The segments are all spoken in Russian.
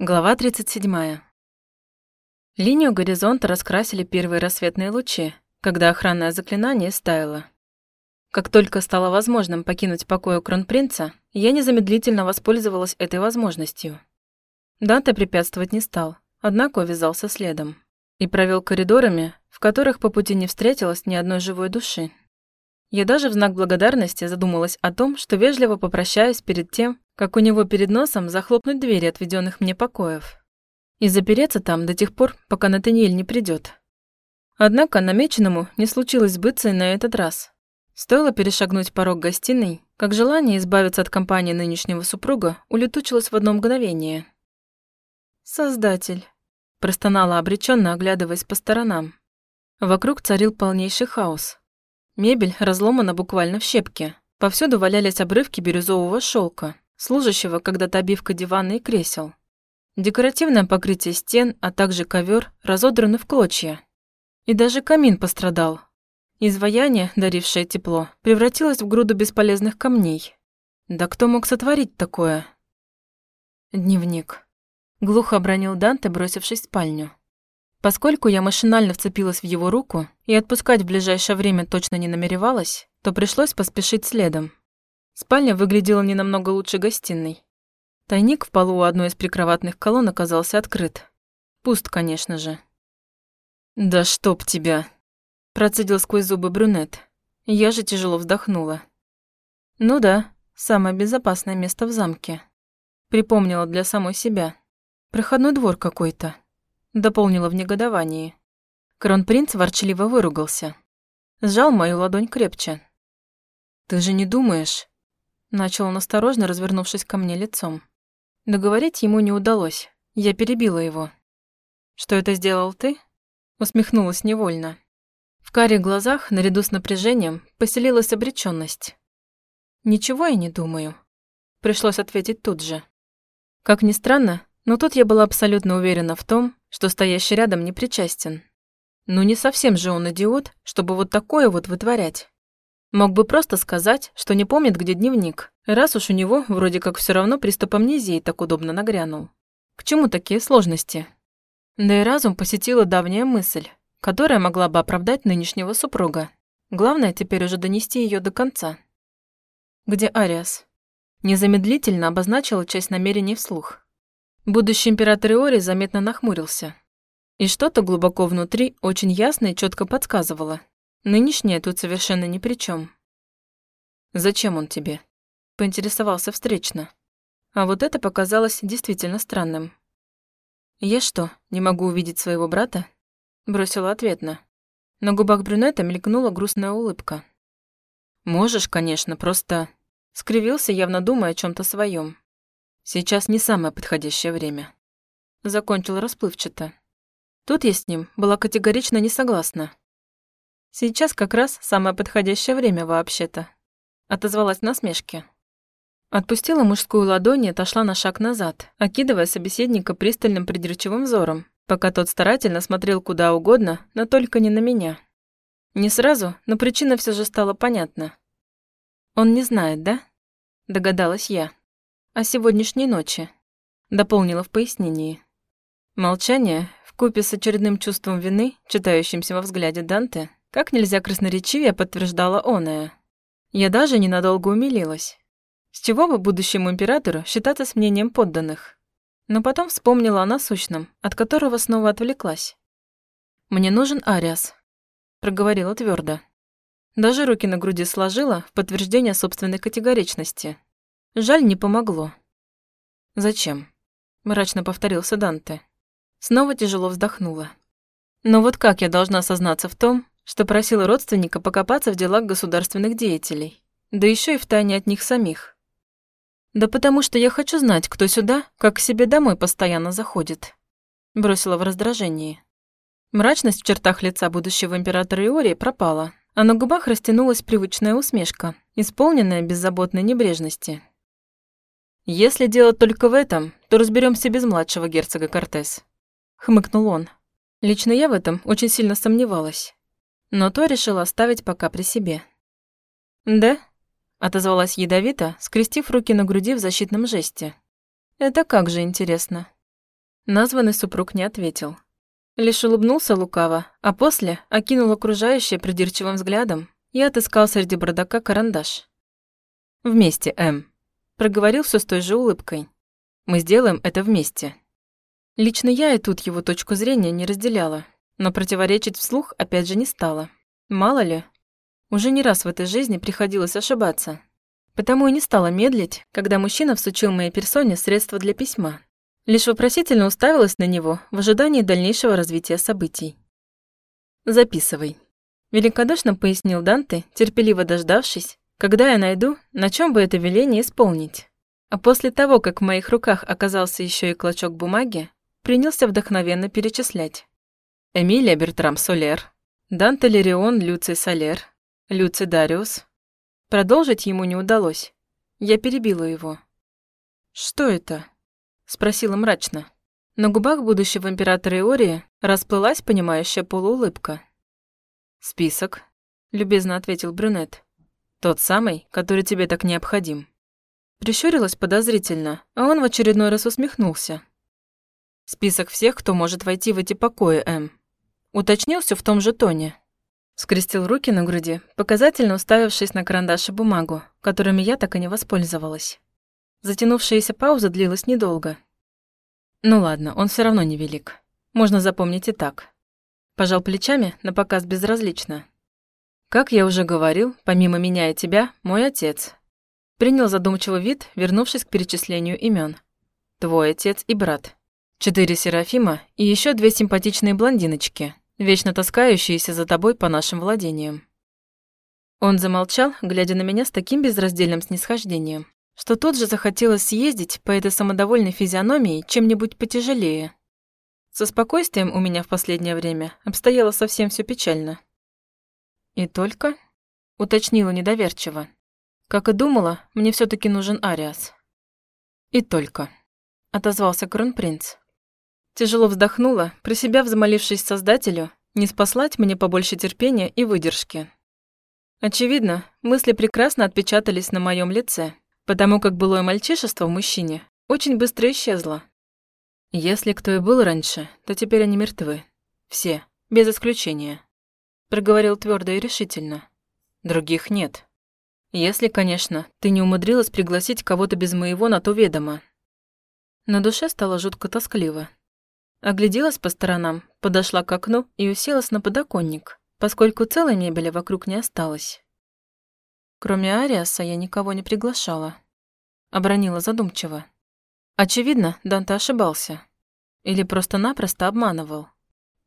Глава 37. Линию горизонта раскрасили первые рассветные лучи, когда охранное заклинание стаяло. Как только стало возможным покинуть покой у кронпринца, я незамедлительно воспользовалась этой возможностью. Данте препятствовать не стал, однако увязался следом и провел коридорами, в которых по пути не встретилось ни одной живой души. Я даже в знак благодарности задумалась о том, что вежливо попрощаюсь перед тем, как у него перед носом захлопнуть двери отведенных мне покоев и запереться там до тех пор, пока Натаниэль не придет. Однако намеченному не случилось сбыться и на этот раз. Стоило перешагнуть порог гостиной, как желание избавиться от компании нынешнего супруга улетучилось в одно мгновение. «Создатель», – простонала обреченно, оглядываясь по сторонам. Вокруг царил полнейший хаос. Мебель разломана буквально в щепки. Повсюду валялись обрывки бирюзового шелка, служащего когда-то обивка дивана и кресел. Декоративное покрытие стен, а также ковер разодраны в клочья. И даже камин пострадал. Изваяние, дарившее тепло, превратилось в груду бесполезных камней. Да кто мог сотворить такое? Дневник. Глухо обронил Данте, бросившись в спальню. Поскольку я машинально вцепилась в его руку и отпускать в ближайшее время точно не намеревалась, то пришлось поспешить следом. Спальня выглядела не намного лучше гостиной. Тайник в полу у одной из прикроватных колонн оказался открыт. Пуст, конечно же. «Да чтоб тебя!» Процедил сквозь зубы брюнет. Я же тяжело вздохнула. «Ну да, самое безопасное место в замке». Припомнила для самой себя. «Проходной двор какой-то». Дополнила в негодовании. Кронпринц ворчливо выругался. Сжал мою ладонь крепче. «Ты же не думаешь, Начал он осторожно, развернувшись ко мне лицом. Договорить ему не удалось. Я перебила его. «Что это сделал ты?» Усмехнулась невольно. В карих глазах, наряду с напряжением, поселилась обречённость. «Ничего я не думаю». Пришлось ответить тут же. Как ни странно, но тут я была абсолютно уверена в том, что стоящий рядом не причастен. Ну не совсем же он идиот, чтобы вот такое вот вытворять. Мог бы просто сказать, что не помнит, где дневник, раз уж у него вроде как все равно приступ амнезии так удобно нагрянул. К чему такие сложности? Да и разум посетила давняя мысль, которая могла бы оправдать нынешнего супруга. Главное теперь уже донести ее до конца. Где Ариас? Незамедлительно обозначила часть намерений вслух. Будущий император Иори заметно нахмурился. И что-то глубоко внутри очень ясно и четко подсказывало – Нынешняя тут совершенно ни при чем. «Зачем он тебе?» — поинтересовался встречно. А вот это показалось действительно странным. «Я что, не могу увидеть своего брата?» — бросила ответно. На губах брюнета мелькнула грустная улыбка. «Можешь, конечно, просто...» Скривился, явно думая о чем то своем. «Сейчас не самое подходящее время». Закончил расплывчато. Тут я с ним была категорично не согласна. Сейчас как раз самое подходящее время вообще-то. Отозвалась насмешки. Отпустила мужскую ладонь и отошла на шаг назад, окидывая собеседника пристальным придирчивым взором, пока тот старательно смотрел куда угодно, но только не на меня. Не сразу, но причина все же стала понятна. «Он не знает, да?» – догадалась я. «О сегодняшней ночи», – дополнила в пояснении. Молчание, вкупе с очередным чувством вины, читающимся во взгляде Данте, как нельзя красноречивее подтверждала оная. Я даже ненадолго умилилась. С чего бы будущему императору считаться с мнением подданных? Но потом вспомнила о насущном, от которого снова отвлеклась. «Мне нужен Ариас», — проговорила твердо. Даже руки на груди сложила в подтверждение собственной категоричности. Жаль, не помогло. «Зачем?» — мрачно повторился Данте. Снова тяжело вздохнула. «Но вот как я должна сознаться в том, что просила родственника покопаться в делах государственных деятелей, да еще и в тайне от них самих. Да потому что я хочу знать, кто сюда, как к себе домой постоянно заходит. Бросила в раздражении. Мрачность в чертах лица будущего императора Иории пропала, а на губах растянулась привычная усмешка, исполненная беззаботной небрежности. «Если дело только в этом, то разберемся без младшего герцога Кортес», — хмыкнул он. Лично я в этом очень сильно сомневалась но то решила оставить пока при себе. «Да?» — отозвалась ядовито, скрестив руки на груди в защитном жесте. «Это как же интересно». Названный супруг не ответил. Лишь улыбнулся лукаво, а после окинул окружающее придирчивым взглядом и отыскал среди бардака карандаш. «Вместе, М», — проговорил все с той же улыбкой. «Мы сделаем это вместе». Лично я и тут его точку зрения не разделяла, но противоречить вслух опять же не стала. Мало ли, уже не раз в этой жизни приходилось ошибаться. Потому и не стала медлить, когда мужчина всучил моей персоне средства для письма. Лишь вопросительно уставилась на него в ожидании дальнейшего развития событий. «Записывай», – великодушно пояснил Данте, терпеливо дождавшись, когда я найду, на чем бы это веление исполнить. А после того, как в моих руках оказался еще и клочок бумаги, принялся вдохновенно перечислять. Эмилия Бертрам Солер, Данте Лерион Люций Солер, Люций Дариус. Продолжить ему не удалось. Я перебила его. «Что это?» – спросила мрачно. На губах будущего императора Иории расплылась понимающая полуулыбка. «Список», – любезно ответил брюнет. «Тот самый, который тебе так необходим». Прищурилась подозрительно, а он в очередной раз усмехнулся. «Список всех, кто может войти в эти покои, М. Уточнил все в том же тоне. Скрестил руки на груди, показательно уставившись на карандаш и бумагу, которыми я так и не воспользовалась. Затянувшаяся пауза длилась недолго. Ну ладно, он все равно невелик. Можно запомнить и так. Пожал плечами, на показ безразлично. Как я уже говорил, помимо меня и тебя, мой отец. Принял задумчивый вид, вернувшись к перечислению имен. Твой отец и брат. Четыре Серафима и еще две симпатичные блондиночки, вечно таскающиеся за тобой по нашим владениям. Он замолчал, глядя на меня с таким безраздельным снисхождением, что тут же захотелось съездить по этой самодовольной физиономии чем-нибудь потяжелее. Со спокойствием у меня в последнее время обстояло совсем все печально. «И только?» — уточнила недоверчиво. Как и думала, мне все таки нужен Ариас. «И только», — отозвался кронпринц. Тяжело вздохнула, про себя взмолившись Создателю, не спаслать мне побольше терпения и выдержки. Очевидно, мысли прекрасно отпечатались на моем лице, потому как былое мальчишество в мужчине очень быстро исчезло. Если кто и был раньше, то теперь они мертвы. Все, без исключения. Проговорил твердо и решительно. Других нет. Если, конечно, ты не умудрилась пригласить кого-то без моего на то ведомо. На душе стало жутко тоскливо. Огляделась по сторонам, подошла к окну и уселась на подоконник, поскольку целой мебели вокруг не осталось. Кроме Ариаса я никого не приглашала. Обронила задумчиво. Очевидно, Данте ошибался. Или просто-напросто обманывал.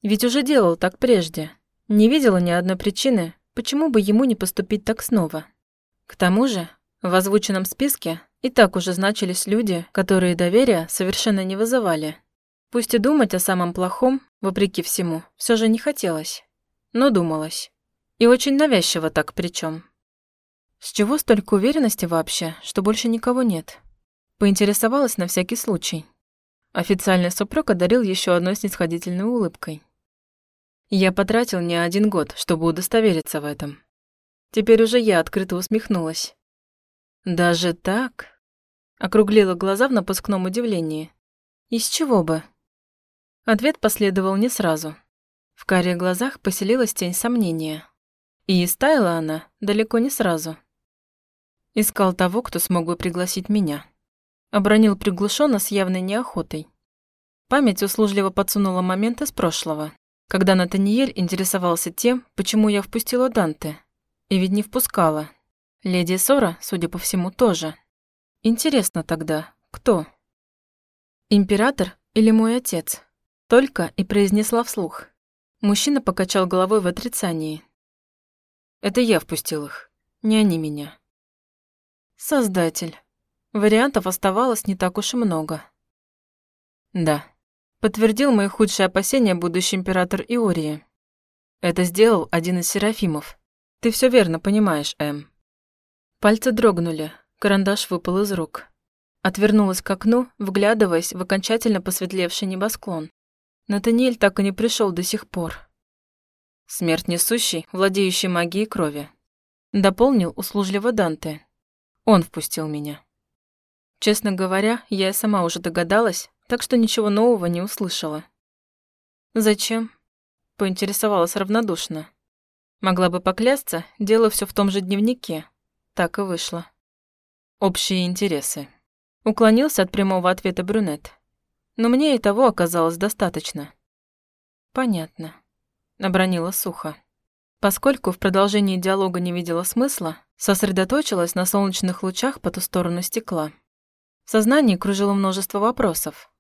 Ведь уже делал так прежде. Не видела ни одной причины, почему бы ему не поступить так снова. К тому же, в озвученном списке и так уже значились люди, которые доверия совершенно не вызывали. Пусть и думать о самом плохом, вопреки всему, все же не хотелось. Но думалось. И очень навязчиво так причем. С чего столько уверенности вообще, что больше никого нет? Поинтересовалась на всякий случай. Официальный супруг одарил еще одной снисходительной улыбкой. Я потратил не один год, чтобы удостовериться в этом. Теперь уже я открыто усмехнулась. «Даже так?» Округлила глаза в напускном удивлении. «Из чего бы?» Ответ последовал не сразу. В карие глазах поселилась тень сомнения. И истаяла она далеко не сразу. Искал того, кто смог бы пригласить меня. Обронил приглушенно с явной неохотой. Память услужливо подсунула момент из прошлого, когда Натаниэль интересовался тем, почему я впустила Данте. И ведь не впускала. Леди Сора, судя по всему, тоже. Интересно тогда, кто? Император или мой отец? Только и произнесла вслух. Мужчина покачал головой в отрицании. Это я впустил их, не они меня. Создатель. Вариантов оставалось не так уж и много. Да, подтвердил мои худшие опасения будущий император Иории. Это сделал один из серафимов. Ты все верно понимаешь, Эм. Пальцы дрогнули, карандаш выпал из рук. Отвернулась к окну, вглядываясь в окончательно посветлевший небосклон. Натаниэль так и не пришел до сих пор. Смерть несущий, владеющий магией крови. Дополнил услужливо Данте. Он впустил меня. Честно говоря, я сама уже догадалась, так что ничего нового не услышала. «Зачем?» — поинтересовалась равнодушно. Могла бы поклясться, дело все в том же дневнике. Так и вышло. Общие интересы. Уклонился от прямого ответа брюнет. Но мне и того оказалось достаточно. Понятно. Обронила сухо. Поскольку в продолжении диалога не видела смысла, сосредоточилась на солнечных лучах по ту сторону стекла. В сознании кружило множество вопросов.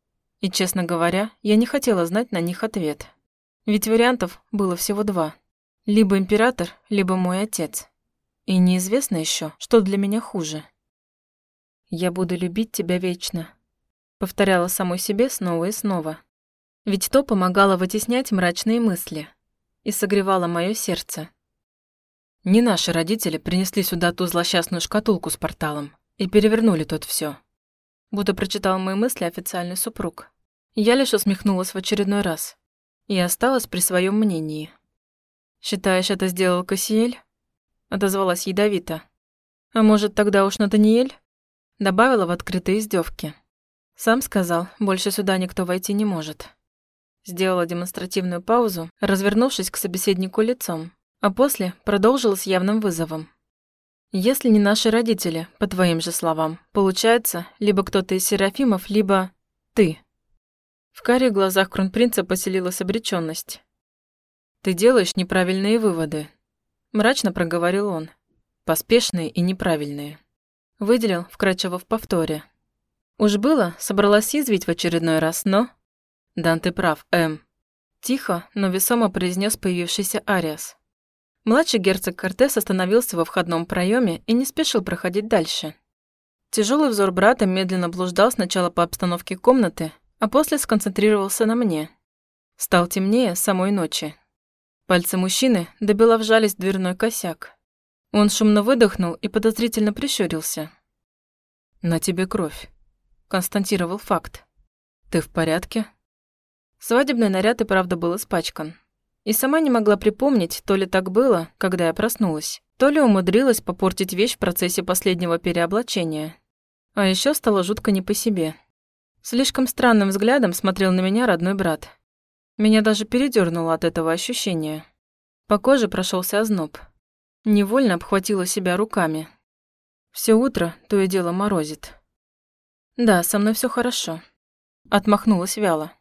И, честно говоря, я не хотела знать на них ответ. Ведь вариантов было всего два. Либо император, либо мой отец. И неизвестно еще, что для меня хуже. «Я буду любить тебя вечно», — повторяла самой себе снова и снова. Ведь то помогало вытеснять мрачные мысли и согревало мое сердце. Не наши родители принесли сюда ту злосчастную шкатулку с порталом и перевернули тут все. Будто прочитал мои мысли официальный супруг. Я лишь усмехнулась в очередной раз и осталась при своем мнении. «Считаешь, это сделал Кассиэль?» Отозвалась ядовито. «А может, тогда уж Натаниэль?» Добавила в открытые издевки. Сам сказал, больше сюда никто войти не может. Сделала демонстративную паузу, развернувшись к собеседнику лицом, а после продолжила с явным вызовом. «Если не наши родители, по твоим же словам, получается, либо кто-то из Серафимов, либо ты». В карих глазах кронпринца поселилась обречённость. «Ты делаешь неправильные выводы», — мрачно проговорил он. «Поспешные и неправильные». Выделил, вкрадчиво в повторе. Уж было, собралась извить в очередной раз, но... «Дан, ты прав, М». Тихо, но весомо произнес появившийся Ариас. Младший герцог Кортес остановился во входном проеме и не спешил проходить дальше. Тяжелый взор брата медленно блуждал сначала по обстановке комнаты, а после сконцентрировался на мне. Стал темнее самой ночи. Пальцы мужчины добила вжались в дверной косяк. Он шумно выдохнул и подозрительно прищурился. «На тебе кровь», — констатировал факт. «Ты в порядке?» Свадебный наряд и правда был испачкан. И сама не могла припомнить, то ли так было, когда я проснулась, то ли умудрилась попортить вещь в процессе последнего переоблачения. А еще стало жутко не по себе. Слишком странным взглядом смотрел на меня родной брат. Меня даже передёрнуло от этого ощущения. По коже прошелся озноб. Невольно обхватила себя руками. Все утро то и дело морозит. Да, со мной все хорошо. Отмахнулась вяло.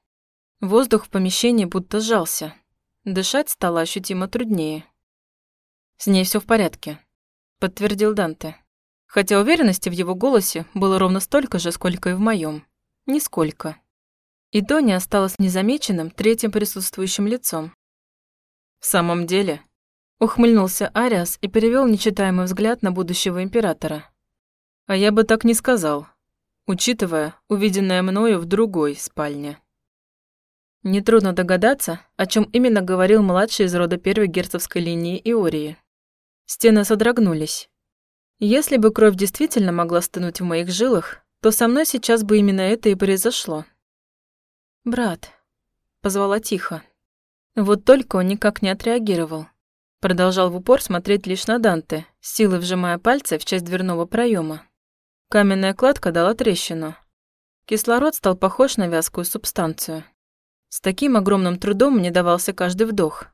Воздух в помещении будто сжался. Дышать стало ощутимо труднее. С ней все в порядке, подтвердил Данте. Хотя уверенности в его голосе было ровно столько же, сколько и в моем. Нисколько. И то не осталось незамеченным третьим присутствующим лицом. «В самом деле?» Ухмыльнулся Ариас и перевел нечитаемый взгляд на будущего императора. «А я бы так не сказал, учитывая увиденное мною в другой спальне». Нетрудно догадаться, о чем именно говорил младший из рода первой герцогской линии Иории. Стены содрогнулись. Если бы кровь действительно могла стынуть в моих жилах, то со мной сейчас бы именно это и произошло. «Брат», — позвала тихо. Вот только он никак не отреагировал. Продолжал в упор смотреть лишь на Данте, силой вжимая пальцы в часть дверного проема. Каменная кладка дала трещину. Кислород стал похож на вязкую субстанцию. С таким огромным трудом мне давался каждый вдох.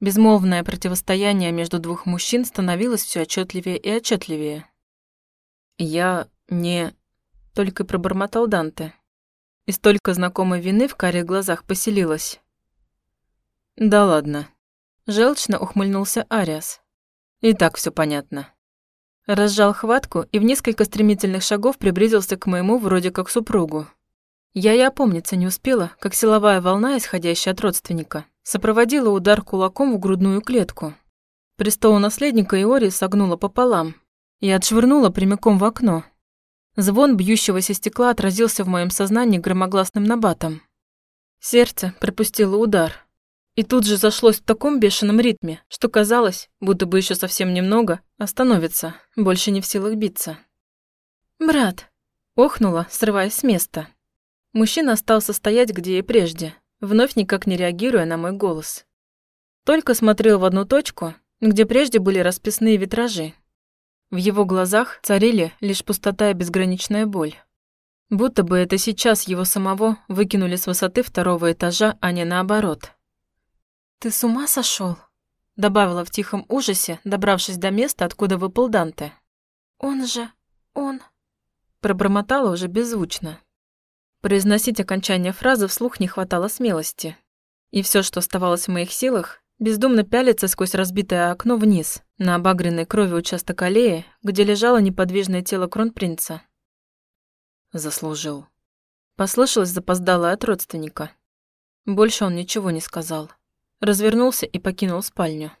Безмолвное противостояние между двух мужчин становилось все отчетливее и отчетливее. «Я не...» — только пробормотал Данте и столько знакомой вины в карих глазах поселилось. «Да ладно», — желчно ухмыльнулся Ариас. «И так все понятно». Разжал хватку и в несколько стремительных шагов приблизился к моему вроде как супругу. Я и опомниться не успела, как силовая волна, исходящая от родственника, сопроводила удар кулаком в грудную клетку. Престол наследника Иори согнула пополам и отшвырнула прямиком в окно, Звон бьющегося стекла отразился в моем сознании громогласным набатом. Сердце пропустило удар. И тут же зашлось в таком бешеном ритме, что казалось, будто бы еще совсем немного, остановится, больше не в силах биться. «Брат!» – охнула, срываясь с места. Мужчина остался стоять, где и прежде, вновь никак не реагируя на мой голос. Только смотрел в одну точку, где прежде были расписные витражи, в его глазах царили лишь пустота и безграничная боль. Будто бы это сейчас его самого выкинули с высоты второго этажа, а не наоборот. «Ты с ума сошел? добавила в тихом ужасе, добравшись до места, откуда выпал Данте. «Он же... он...» Пробормотала уже беззвучно. Произносить окончание фразы вслух не хватало смелости. И все, что оставалось в моих силах, бездумно пялиться сквозь разбитое окно вниз, на обагренной крови участок аллеи, где лежало неподвижное тело кронпринца. Заслужил. Послышалось запоздалое от родственника. Больше он ничего не сказал. Развернулся и покинул спальню.